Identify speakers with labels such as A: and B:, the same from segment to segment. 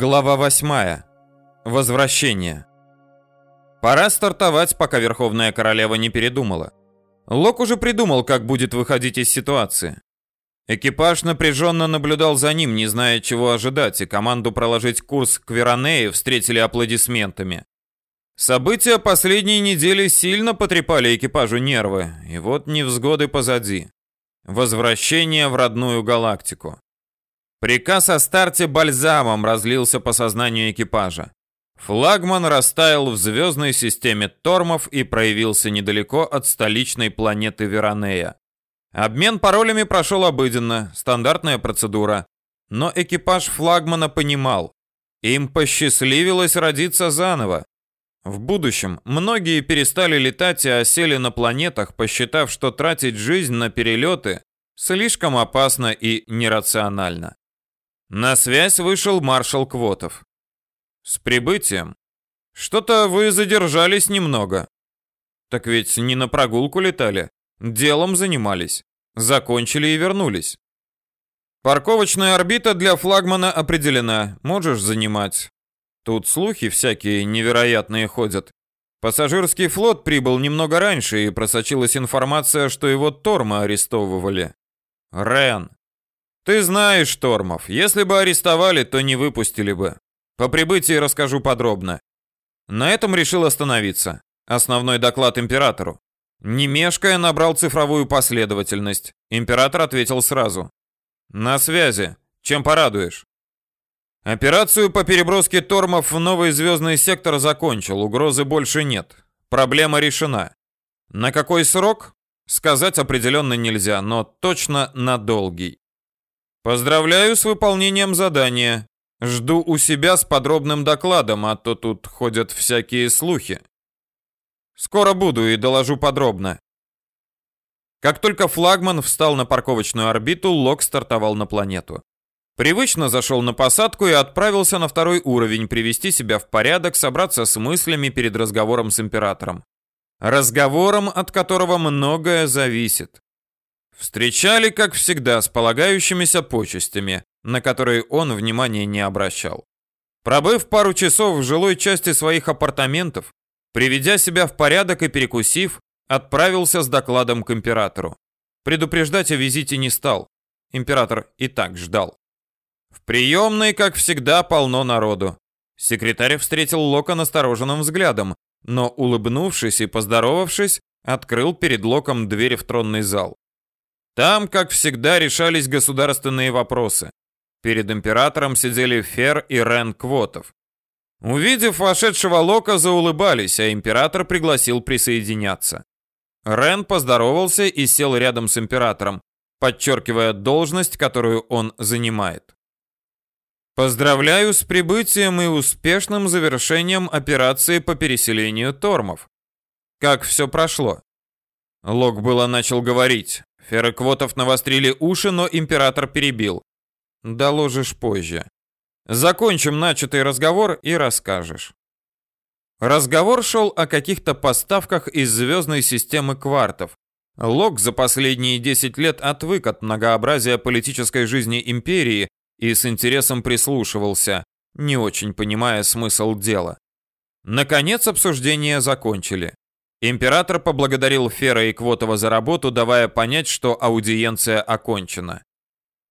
A: Глава 8. Возвращение. Пора стартовать, пока Верховная Королева не передумала. Лок уже придумал, как будет выходить из ситуации. Экипаж напряженно наблюдал за ним, не зная, чего ожидать, и команду проложить курс к Веронее встретили аплодисментами. События последней недели сильно потрепали экипажу нервы, и вот невзгоды позади. Возвращение в родную галактику. Приказ о старте бальзамом разлился по сознанию экипажа. Флагман растаял в звездной системе Тормов и проявился недалеко от столичной планеты Веронея. Обмен паролями прошел обыденно, стандартная процедура. Но экипаж флагмана понимал, им посчастливилось родиться заново. В будущем многие перестали летать и осели на планетах, посчитав, что тратить жизнь на перелеты слишком опасно и нерационально. На связь вышел маршал Квотов. С прибытием. Что-то вы задержались немного. Так ведь не на прогулку летали, делом занимались. Закончили и вернулись. Парковочная орбита для флагмана определена, можешь занимать. Тут слухи всякие невероятные ходят. Пассажирский флот прибыл немного раньше, и просочилась информация, что его Торма арестовывали. Рен, ты знаешь, Тормов, если бы арестовали, то не выпустили бы. По прибытии расскажу подробно. На этом решил остановиться. Основной доклад императору. Не мешкая, набрал цифровую последовательность. Император ответил сразу. На связи. Чем порадуешь? Операцию по переброске Тормов в новый звездный сектор закончил, угрозы больше нет. Проблема решена. На какой срок? Сказать определенно нельзя, но точно на долгий. Поздравляю с выполнением задания. Жду у себя с подробным докладом, а то тут ходят всякие слухи. Скоро буду и доложу подробно. Как только флагман встал на парковочную орбиту, Лок стартовал на планету. Привычно зашел на посадку и отправился на второй уровень, привести себя в порядок, собраться с мыслями перед разговором с императором. Разговором, от которого многое зависит. Встречали, как всегда, с полагающимися почестями, на которые он внимания не обращал. Пробыв пару часов в жилой части своих апартаментов, приведя себя в порядок и перекусив, отправился с докладом к императору. Предупреждать о визите не стал. Император и так ждал. В приемной, как всегда, полно народу. Секретарь встретил Лока настороженным взглядом, но, улыбнувшись и поздоровавшись, открыл перед Локом дверь в тронный зал. Там, как всегда, решались государственные вопросы. Перед императором сидели Фер и Рен Квотов. Увидев вошедшего Лока, заулыбались, а император пригласил присоединяться. Рен поздоровался и сел рядом с императором, подчеркивая должность, которую он занимает. Поздравляю с прибытием и успешным завершением операции по переселению Тормов. Как все прошло? Лок было начал говорить. Фероквотов навострили уши, но император перебил. Доложишь позже. Закончим начатый разговор и расскажешь. Разговор шел о каких-то поставках из звездной системы квартов. Лок за последние 10 лет отвык от многообразия политической жизни империи и с интересом прислушивался, не очень понимая смысл дела. Наконец обсуждение закончили. Император поблагодарил Фера и Квотова за работу, давая понять, что аудиенция окончена.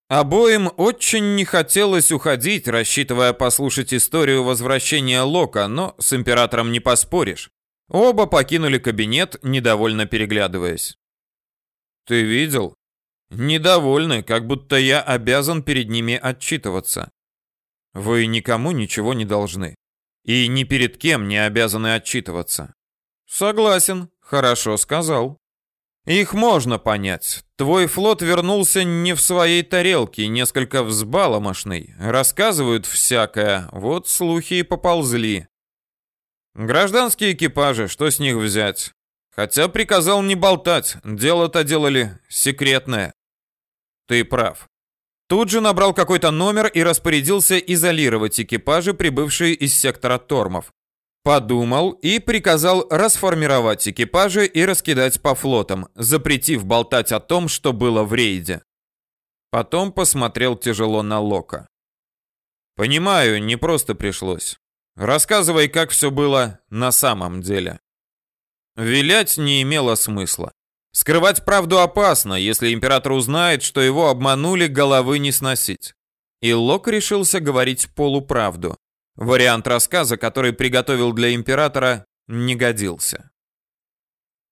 A: Обоим очень не хотелось уходить, рассчитывая послушать историю возвращения Лока, но с императором не поспоришь. Оба покинули кабинет, недовольно переглядываясь. «Ты видел?» «Недовольны, как будто я обязан перед ними отчитываться. Вы никому ничего не должны. И ни перед кем не обязаны отчитываться. Согласен, хорошо сказал. Их можно понять. Твой флот вернулся не в своей тарелке, несколько взбаломошный. Рассказывают всякое, вот слухи и поползли. Гражданские экипажи, что с них взять? Хотя приказал не болтать, дело-то делали секретное. Ты прав. Тут же набрал какой-то номер и распорядился изолировать экипажи, прибывшие из сектора Тормов. Подумал и приказал расформировать экипажи и раскидать по флотам, запретив болтать о том, что было в рейде. Потом посмотрел тяжело на Лока. Понимаю, не просто пришлось. Рассказывай, как все было на самом деле. Вилять не имело смысла. Скрывать правду опасно, если император узнает, что его обманули, головы не сносить. И Лок решился говорить полуправду. Вариант рассказа, который приготовил для императора, не годился.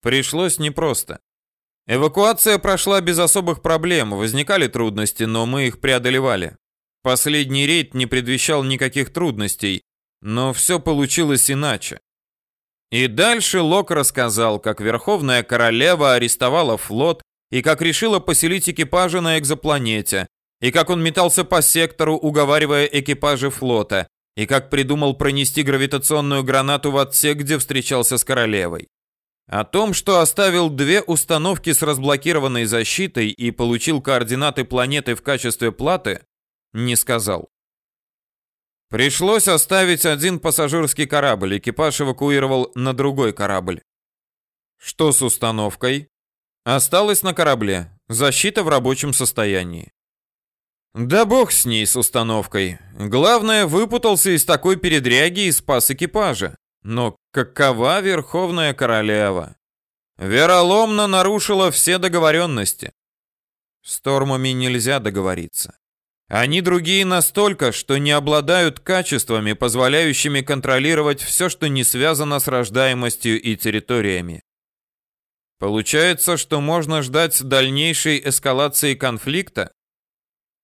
A: Пришлось непросто. Эвакуация прошла без особых проблем, возникали трудности, но мы их преодолевали. Последний рейд не предвещал никаких трудностей, но все получилось иначе. И дальше Лок рассказал, как Верховная Королева арестовала флот и как решила поселить экипажи на экзопланете, и как он метался по сектору, уговаривая экипажи флота, и как придумал пронести гравитационную гранату в отсек, где встречался с королевой. О том, что оставил две установки с разблокированной защитой и получил координаты планеты в качестве платы, не сказал. Пришлось оставить один пассажирский корабль, экипаж эвакуировал на другой корабль. Что с установкой? Осталось на корабле, защита в рабочем состоянии. Да бог с ней, с установкой. Главное, выпутался из такой передряги и спас экипажа. Но какова Верховная Королева? Вероломно нарушила все договоренности. С Тормами нельзя договориться. Они другие настолько, что не обладают качествами, позволяющими контролировать все, что не связано с рождаемостью и территориями. Получается, что можно ждать дальнейшей эскалации конфликта?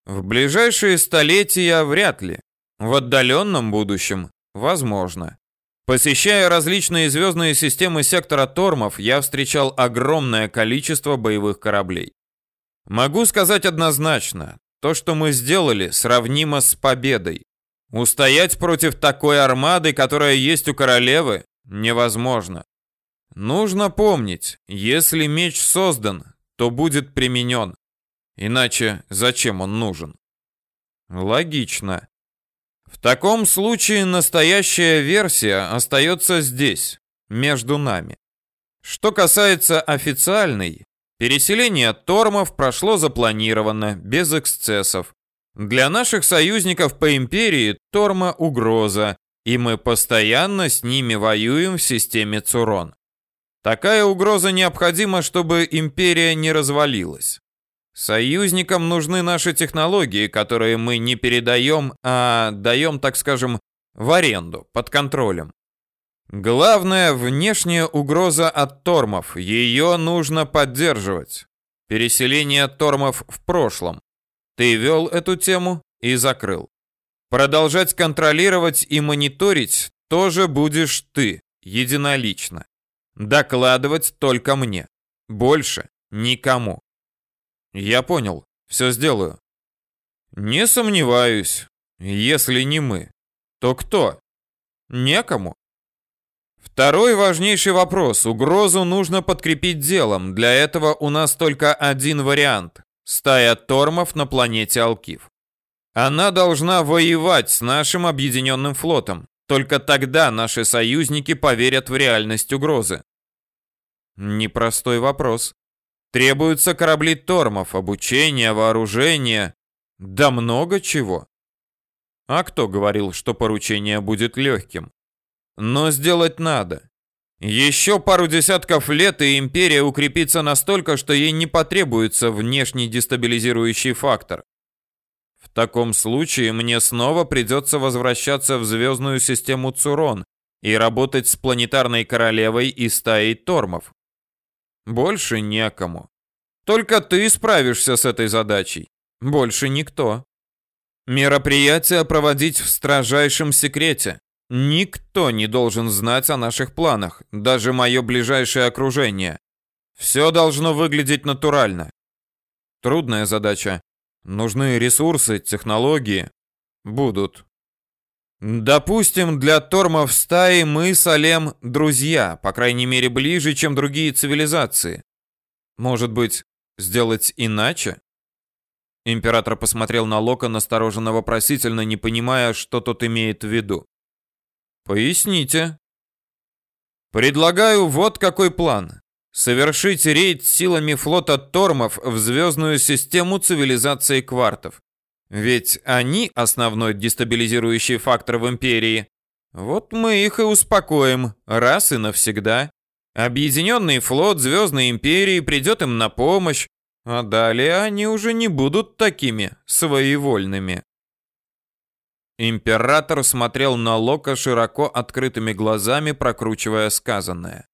A: В ближайшие столетия вряд ли. В отдаленном будущем возможно. Посещая различные звездные системы сектора Тормов, я встречал огромное количество боевых кораблей. Могу сказать однозначно, то, что мы сделали, сравнимо с победой. Устоять против такой армады, которая есть у королевы, невозможно. Нужно помнить, если меч создан, то будет применен. Иначе зачем он нужен? Логично. В таком случае настоящая версия остается здесь, между нами. Что касается официальной, переселение Тормов прошло запланированно, без эксцессов. Для наших союзников по империи Торма угроза, и мы постоянно с ними воюем в системе Цурон. Такая угроза необходима, чтобы империя не развалилась. Союзникам нужны наши технологии, которые мы не передаем, а даем, так скажем, в аренду, под контролем. Главная внешняя угроза от тормов. Ее нужно поддерживать. Переселение тормов в прошлом. Ты вел эту тему и закрыл. Продолжать контролировать и мониторить тоже будешь ты, единолично. Докладывать только мне. Больше никому. Я понял. Все сделаю. Не сомневаюсь. Если не мы, то кто? Некому. Второй важнейший вопрос. Угрозу нужно подкрепить делом. Для этого у нас только один вариант. Стая тормов на планете Алкив. Она должна воевать с нашим объединенным флотом. Только тогда наши союзники поверят в реальность угрозы. Непростой вопрос. Требуются корабли тормов, обучение, вооружение, да много чего. А кто говорил, что поручение будет легким? Но сделать надо. Еще пару десятков лет, и империя укрепится настолько, что ей не потребуется внешний дестабилизирующий фактор. В таком случае мне снова придется возвращаться в звездную систему Цурон и работать с планетарной королевой и стаей тормов. Больше некому. Только ты справишься с этой задачей. Больше никто. Мероприятие проводить в строжайшем секрете. Никто не должен знать о наших планах, даже мое ближайшее окружение. Все должно выглядеть натурально. Трудная задача. Нужны ресурсы, технологии. Будут. Допустим, для тормов стаи мы с Алем друзья, по крайней мере ближе, чем другие цивилизации. Может быть, сделать иначе? Император посмотрел на Лока настороженно вопросительно, не понимая, что тот имеет в виду. Поясните. Предлагаю вот какой план. Совершить рейд силами флота Тормов в звездную систему цивилизации квартов. Ведь они основной дестабилизирующий фактор в империи. Вот мы их и успокоим раз и навсегда. Объединенный флот Звездной империи придет им на помощь, а далее они уже не будут такими своевольными. Император смотрел на Лока широко открытыми глазами, прокручивая сказанное.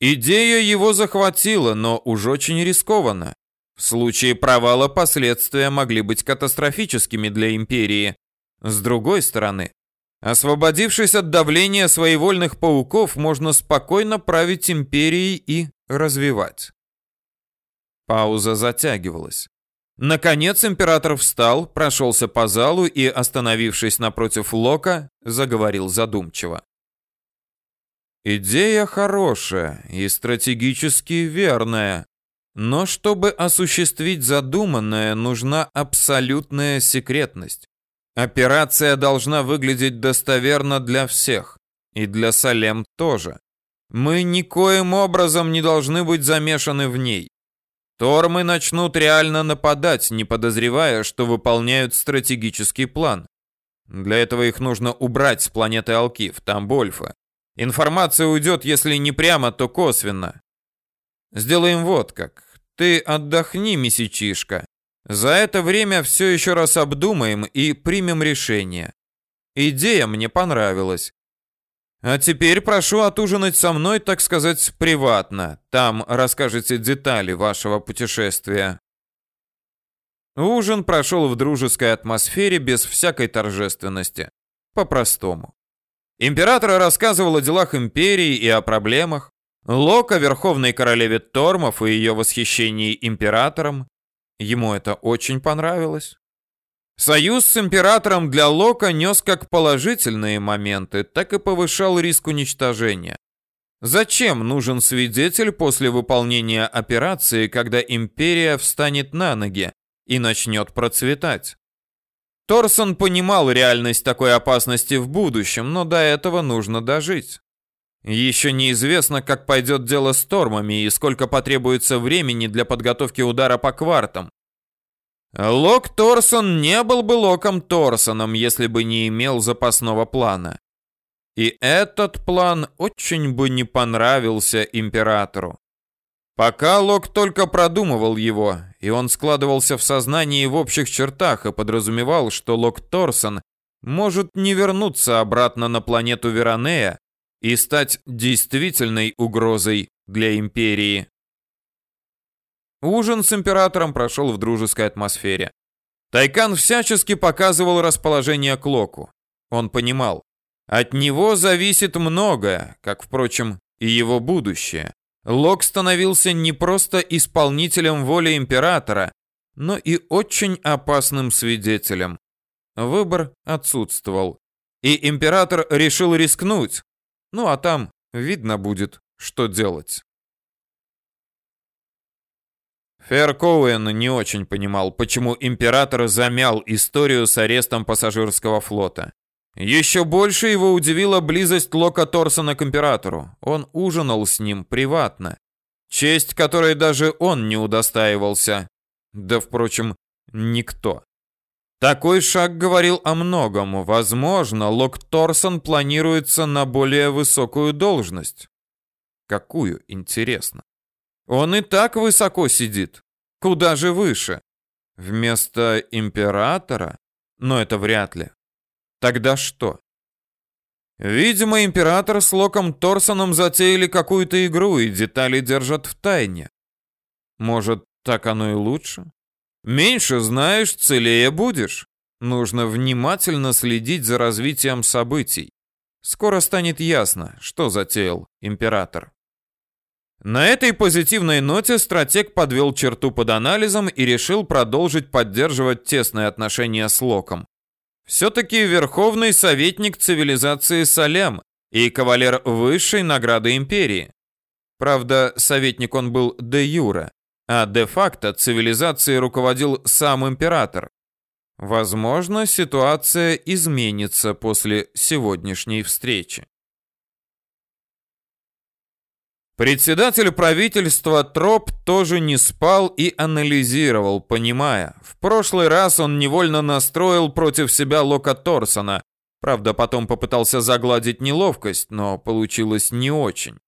A: Идея его захватила, но уж очень рискованно. В случае провала последствия могли быть катастрофическими для империи. С другой стороны, освободившись от давления своевольных пауков, можно спокойно править империей и развивать. Пауза затягивалась. Наконец император встал, прошелся по залу и, остановившись напротив Лока, заговорил задумчиво. Идея хорошая и стратегически верная, но чтобы осуществить задуманное, нужна абсолютная секретность. Операция должна выглядеть достоверно для всех, и для Салем тоже. Мы никоим образом не должны быть замешаны в ней. Тормы начнут реально нападать, не подозревая, что выполняют стратегический план. Для этого их нужно убрать с планеты Алкив, Тамбольфа. Информация уйдет, если не прямо, то косвенно. Сделаем вот как. Ты отдохни, месячишка. За это время все еще раз обдумаем и примем решение. Идея мне понравилась. А теперь прошу отужинать со мной, так сказать, приватно. Там расскажете детали вашего путешествия. Ужин прошел в дружеской атмосфере без всякой торжественности. По-простому. Император рассказывал о делах империи и о проблемах. Лок о верховной королеве Тормов и ее восхищении императором. Ему это очень понравилось. Союз с императором для Лока нес как положительные моменты, так и повышал риск уничтожения. Зачем нужен свидетель после выполнения операции, когда империя встанет на ноги и начнет процветать? Торсон понимал реальность такой опасности в будущем, но до этого нужно дожить. Еще неизвестно, как пойдет дело с Тормами и сколько потребуется времени для подготовки удара по квартам. Лок Торсон не был бы Локом Торсоном, если бы не имел запасного плана. И этот план очень бы не понравился императору. Пока Лок только продумывал его, и он складывался в сознании в общих чертах и подразумевал, что Лок Торсон может не вернуться обратно на планету Веронея и стать действительной угрозой для империи. Ужин с императором прошел в дружеской атмосфере. Тайкан всячески показывал расположение к Локу. Он понимал, от него зависит многое, как, впрочем, и его будущее. Лок становился не просто исполнителем воли императора, но и очень опасным свидетелем. Выбор отсутствовал. И император решил рискнуть. Ну а там видно будет, что делать. Фер не очень понимал, почему император замял историю с арестом пассажирского флота. Еще больше его удивила близость Лока Торсона к императору. Он ужинал с ним приватно. Честь, которой даже он не удостаивался. Да, впрочем, никто. Такой шаг говорил о многом. Возможно, Лок Торсон планируется на более высокую должность. Какую, интересно. Он и так высоко сидит. Куда же выше? Вместо императора? Но это вряд ли. Тогда что? Видимо, император с Локом Торсоном затеяли какую-то игру и детали держат в тайне. Может, так оно и лучше? Меньше знаешь, целее будешь. Нужно внимательно следить за развитием событий. Скоро станет ясно, что затеял император. На этой позитивной ноте стратег подвел черту под анализом и решил продолжить поддерживать тесные отношения с Локом. Все-таки верховный советник цивилизации Салем и кавалер высшей награды империи. Правда, советник он был де юре, а де-факто цивилизацией руководил сам император. Возможно, ситуация изменится после сегодняшней встречи. Председатель правительства Троп тоже не спал и анализировал, понимая, в прошлый раз он невольно настроил против себя Лока Торсона, правда потом попытался загладить неловкость, но получилось не очень.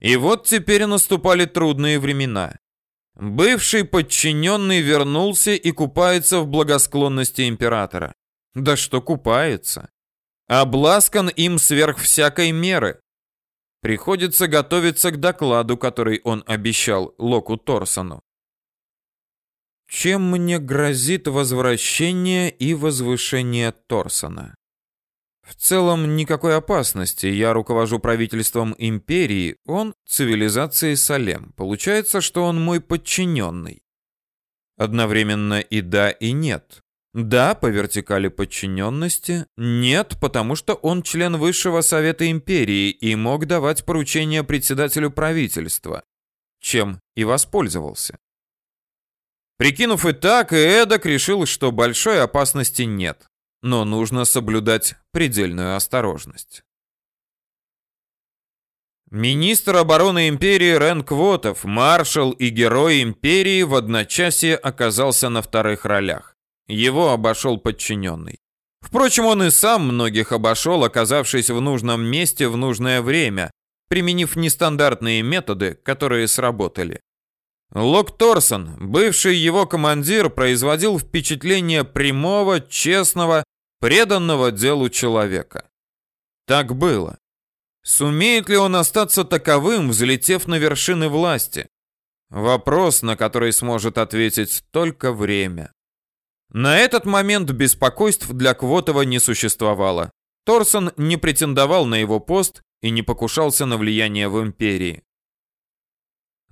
A: И вот теперь наступали трудные времена. Бывший подчиненный вернулся и купается в благосклонности императора. Да что купается? Обласкан им сверх всякой меры. Приходится готовиться к докладу, который он обещал Локу Торсону. Чем мне грозит возвращение и возвышение Торсона? В целом никакой опасности. Я руковожу правительством империи, он цивилизацией Салем. Получается, что он мой подчиненный. Одновременно и да, и нет. Да, по вертикали подчиненности. Нет, потому что он член Высшего Совета Империи и мог давать поручения председателю правительства, чем и воспользовался. Прикинув и так, и эдак решил, что большой опасности нет, но нужно соблюдать предельную осторожность. Министр обороны империи Рен Квотов, маршал и герой империи в одночасье оказался на вторых ролях. Его обошел подчиненный. Впрочем, он и сам многих обошел, оказавшись в нужном месте в нужное время, применив нестандартные методы, которые сработали. Лок Торсон, бывший его командир, производил впечатление прямого, честного, преданного делу человека. Так было. Сумеет ли он остаться таковым, взлетев на вершины власти? Вопрос, на который сможет ответить только время. На этот момент беспокойств для Квотова не существовало. Торсон не претендовал на его пост и не покушался на влияние в империи.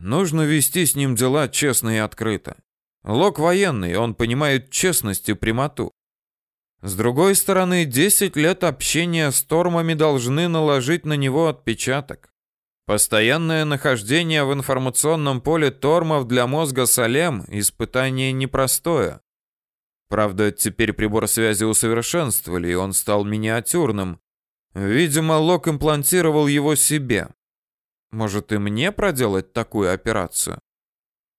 A: Нужно вести с ним дела честно и открыто. Лок военный, он понимает честность и прямоту. С другой стороны, 10 лет общения с Тормами должны наложить на него отпечаток. Постоянное нахождение в информационном поле Тормов для мозга Салем – испытание непростое. Правда, теперь прибор связи усовершенствовали, и он стал миниатюрным. Видимо, Лок имплантировал его себе. Может и мне проделать такую операцию?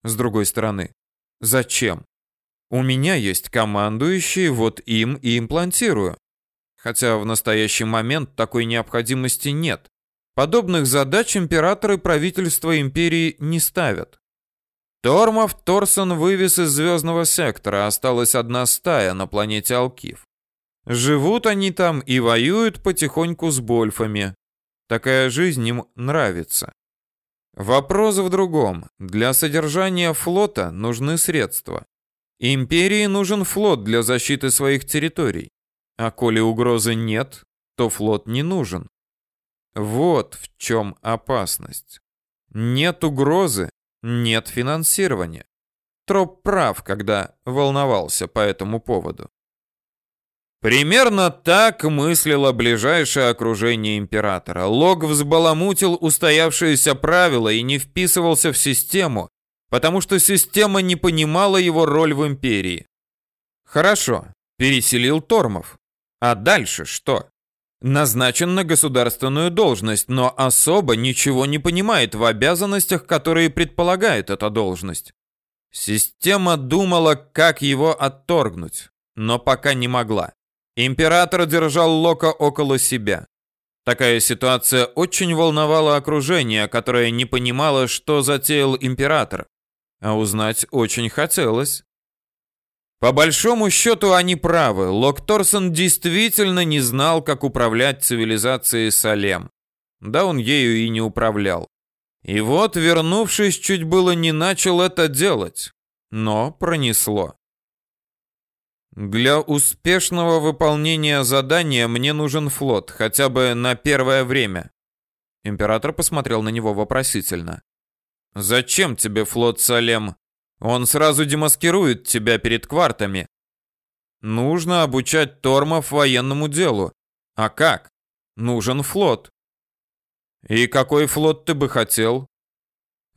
A: С другой стороны, зачем? У меня есть командующий, вот им и имплантирую. Хотя в настоящий момент такой необходимости нет. Подобных задач императоры правительства империи не ставят. Тормов Торсон вывез из звездного сектора, осталась одна стая на планете Алкив. Живут они там и воюют потихоньку с Больфами. Такая жизнь им нравится. Вопрос в другом. Для содержания флота нужны средства. Империи нужен флот для защиты своих территорий. А коли угрозы нет, то флот не нужен. Вот в чем опасность. Нет угрозы, нет финансирования. Троп прав, когда волновался по этому поводу. Примерно так мыслило ближайшее окружение императора. Лог взбаламутил устоявшиеся правила и не вписывался в систему, потому что система не понимала его роль в империи. Хорошо, переселил Тормов. А дальше что? назначен на государственную должность, но особо ничего не понимает в обязанностях, которые предполагает эта должность. Система думала, как его отторгнуть, но пока не могла. Император держал Лока около себя. Такая ситуация очень волновала окружение, которое не понимало, что затеял император. А узнать очень хотелось. По большому счету они правы. Лок Торсон действительно не знал, как управлять цивилизацией Салем. Да он ею и не управлял. И вот, вернувшись, чуть было не начал это делать. Но пронесло. Для успешного выполнения задания мне нужен флот, хотя бы на первое время. Император посмотрел на него вопросительно. Зачем тебе флот Салем? Он сразу демаскирует тебя перед квартами. Нужно обучать Тормов военному делу. А как? Нужен флот. И какой флот ты бы хотел?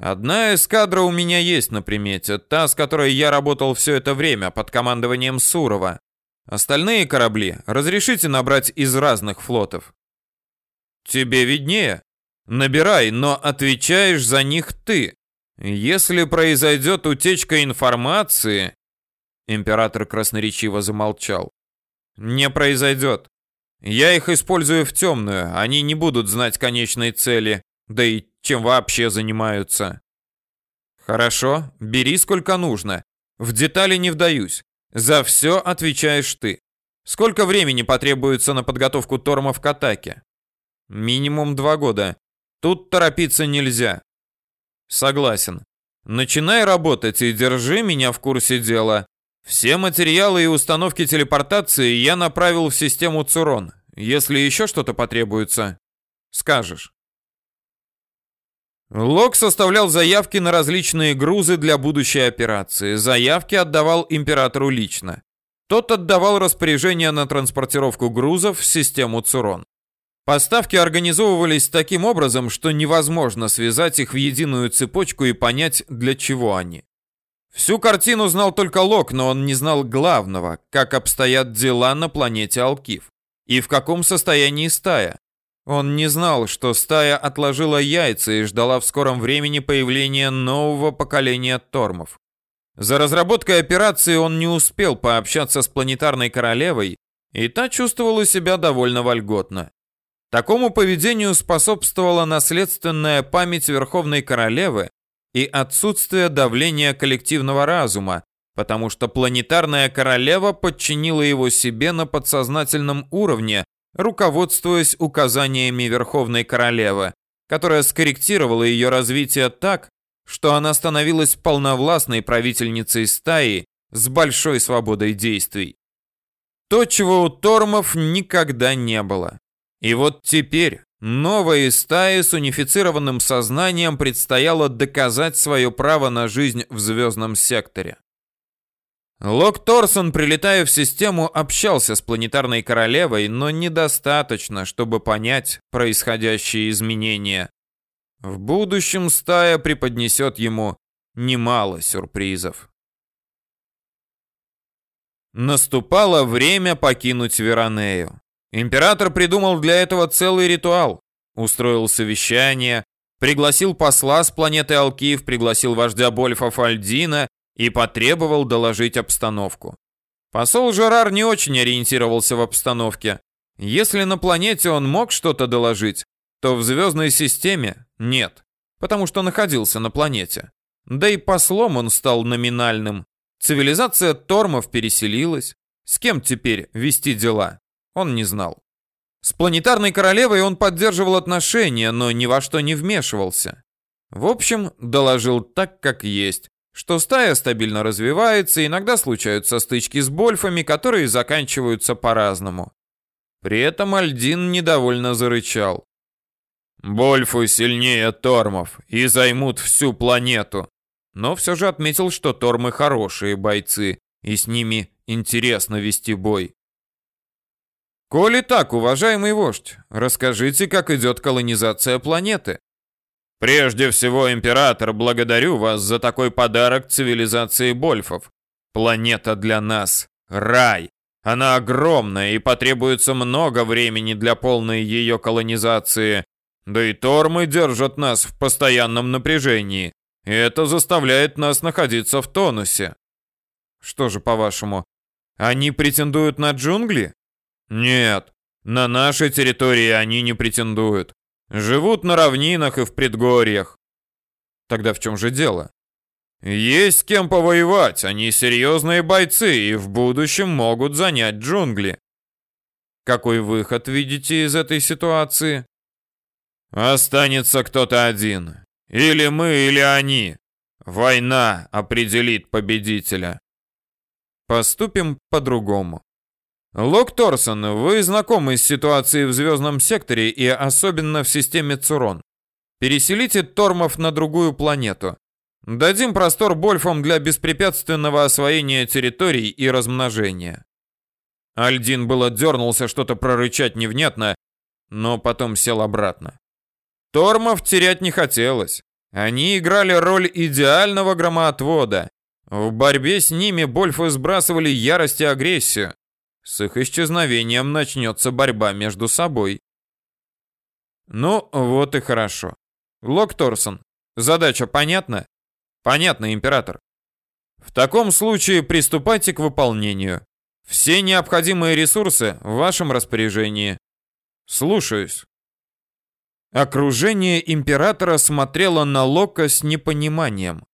A: Одна эскадра у меня есть на примете, та, с которой я работал все это время под командованием Сурова. Остальные корабли разрешите набрать из разных флотов. Тебе виднее. Набирай, но отвечаешь за них ты. Если произойдет утечка информации... Император красноречиво замолчал. Не произойдет. Я их использую в темную, они не будут знать конечной цели, да и чем вообще занимаются. Хорошо, бери сколько нужно. В детали не вдаюсь. За все отвечаешь ты. Сколько времени потребуется на подготовку тормов к атаке? Минимум два года. Тут торопиться нельзя. Согласен. Начинай работать и держи меня в курсе дела. Все материалы и установки телепортации я направил в систему Цурон. Если еще что-то потребуется, скажешь. Лок составлял заявки на различные грузы для будущей операции. Заявки отдавал императору лично. Тот отдавал распоряжение на транспортировку грузов в систему Цурон. Поставки организовывались таким образом, что невозможно связать их в единую цепочку и понять, для чего они. Всю картину знал только Лок, но он не знал главного, как обстоят дела на планете Алкив и в каком состоянии стая. Он не знал, что стая отложила яйца и ждала в скором времени появления нового поколения тормов. За разработкой операции он не успел пообщаться с планетарной королевой, и та чувствовала себя довольно вольготно. Такому поведению способствовала наследственная память Верховной Королевы и отсутствие давления коллективного разума, потому что планетарная королева подчинила его себе на подсознательном уровне, руководствуясь указаниями Верховной Королевы, которая скорректировала ее развитие так, что она становилась полновластной правительницей стаи с большой свободой действий. То, чего у Тормов никогда не было. И вот теперь новой стае с унифицированным сознанием предстояло доказать свое право на жизнь в звездном секторе. Лок Торсон, прилетая в систему, общался с планетарной королевой, но недостаточно, чтобы понять происходящие изменения. В будущем стая преподнесет ему немало сюрпризов. Наступало время покинуть Веронею. Император придумал для этого целый ритуал. Устроил совещание, пригласил посла с планеты Алкиев, пригласил вождя Больфа Фальдина и потребовал доложить обстановку. Посол Жерар не очень ориентировался в обстановке. Если на планете он мог что-то доложить, то в звездной системе нет, потому что находился на планете. Да и послом он стал номинальным. Цивилизация Тормов переселилась. С кем теперь вести дела? Он не знал. С планетарной королевой он поддерживал отношения, но ни во что не вмешивался. В общем, доложил так, как есть что стая стабильно развивается, иногда случаются стычки с больфами, которые заканчиваются по-разному. При этом Альдин недовольно зарычал. Больфы сильнее тормов и займут всю планету. Но все же отметил, что тормы хорошие бойцы, и с ними интересно вести бой. Коли так, уважаемый вождь, расскажите, как идет колонизация планеты. Прежде всего, император, благодарю вас за такой подарок цивилизации Больфов. Планета для нас — рай. Она огромная и потребуется много времени для полной ее колонизации. Да и тормы держат нас в постоянном напряжении. И это заставляет нас находиться в тонусе. Что же, по-вашему, они претендуют на джунгли? Нет, на нашей территории они не претендуют. Живут на равнинах и в предгорьях. Тогда в чем же дело? Есть с кем повоевать, они серьезные бойцы и в будущем могут занять джунгли. Какой выход видите из этой ситуации? Останется кто-то один. Или мы, или они. Война определит победителя. Поступим по-другому. Лок Торсон, вы знакомы с ситуацией в звездном секторе и особенно в системе Цурон. Переселите Тормов на другую планету. Дадим простор Больфам для беспрепятственного освоения территорий и размножения. Альдин было дернулся что-то прорычать невнятно, но потом сел обратно. Тормов терять не хотелось. Они играли роль идеального громоотвода. В борьбе с ними Больфы сбрасывали ярость и агрессию. С их исчезновением начнется борьба между собой. Ну, вот и хорошо. Лок Торсон, задача понятна? Понятно, император. В таком случае приступайте к выполнению. Все необходимые ресурсы в вашем распоряжении. Слушаюсь. Окружение императора смотрело на Лока с непониманием.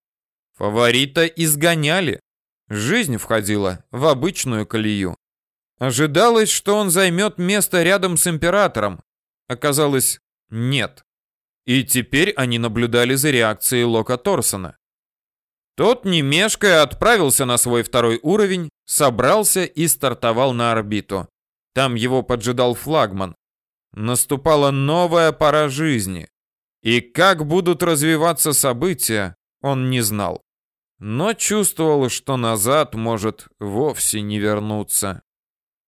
A: Фаворита изгоняли. Жизнь входила в обычную колею. Ожидалось, что он займет место рядом с императором. Оказалось, нет. И теперь они наблюдали за реакцией Лока Торсона. Тот, не мешкая, отправился на свой второй уровень, собрался и стартовал на орбиту. Там его поджидал флагман. Наступала новая пора жизни. И как будут развиваться события, он не знал. Но чувствовал, что назад может вовсе не вернуться.